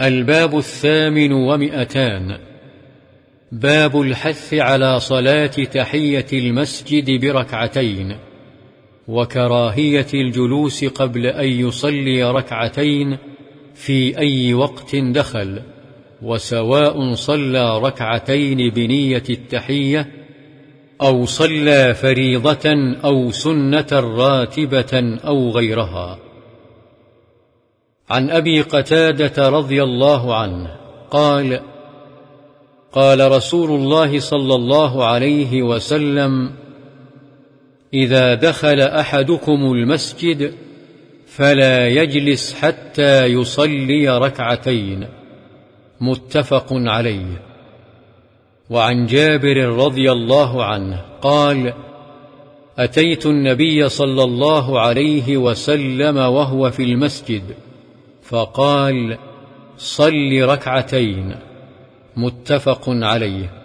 الباب الثامن ومئتان. باب الحث على صلاة تحية المسجد بركعتين وكراهية الجلوس قبل أن يصلي ركعتين في أي وقت دخل وسواء صلى ركعتين بنية التحية أو صلى فريضة أو سنة راتبة أو غيرها. عن أبي قتادة رضي الله عنه قال قال رسول الله صلى الله عليه وسلم إذا دخل أحدكم المسجد فلا يجلس حتى يصلي ركعتين. متفق عليه. وعن جابر رضي الله عنه قال أتيت النبي صلى الله عليه وسلم وهو في المسجد فقال صل ركعتين متفق عليه.